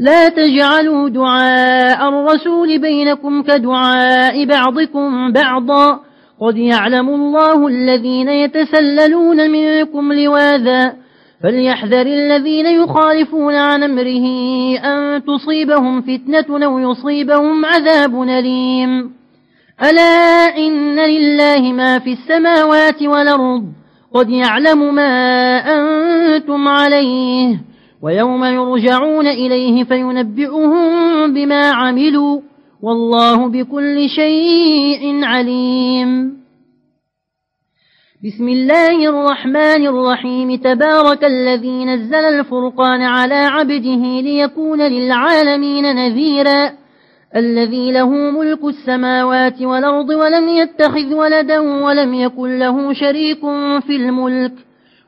لا تجعلوا دعاء الرسول بينكم كدعاء بعضكم بعضا. قد يعلم الله الذين يتسللون منكم لواذا. فليحذر الذين يخالفون عن أمره أن تصيبهم فتنة أو يصيبهم عذاب نليم ألا إن لله ما في السماوات والأرض. قد يعلم ما أنتم عليه. ويوم يرجعون إليه فينبئهم بما عملوا والله بكل شيء عليم. بسم الله الرحمن الرحيم. تبارك الذي نزل الفرقان على عبده ليكون للعالمين نذيرا. الذي له ملك السماوات والأرض ولم يتخذ ولدا ولم يكن له شريك في الملك.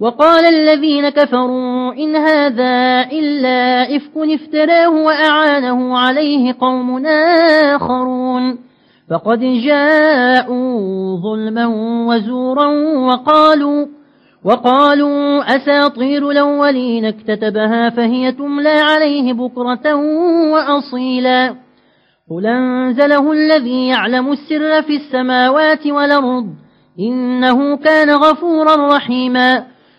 وقال الذين كفروا إن هذا إلا إفك افتراه وأعانه عليه قوم آخرون. فقد جاءوا ظلما وزورا وقالوا وقالوا أساطير الأولين اكتتبها فهي تملى عليه بكرة وأصيلا. قل أنزله الذي يعلم السر في السماوات والأرض إنه كان غفورا رحيما.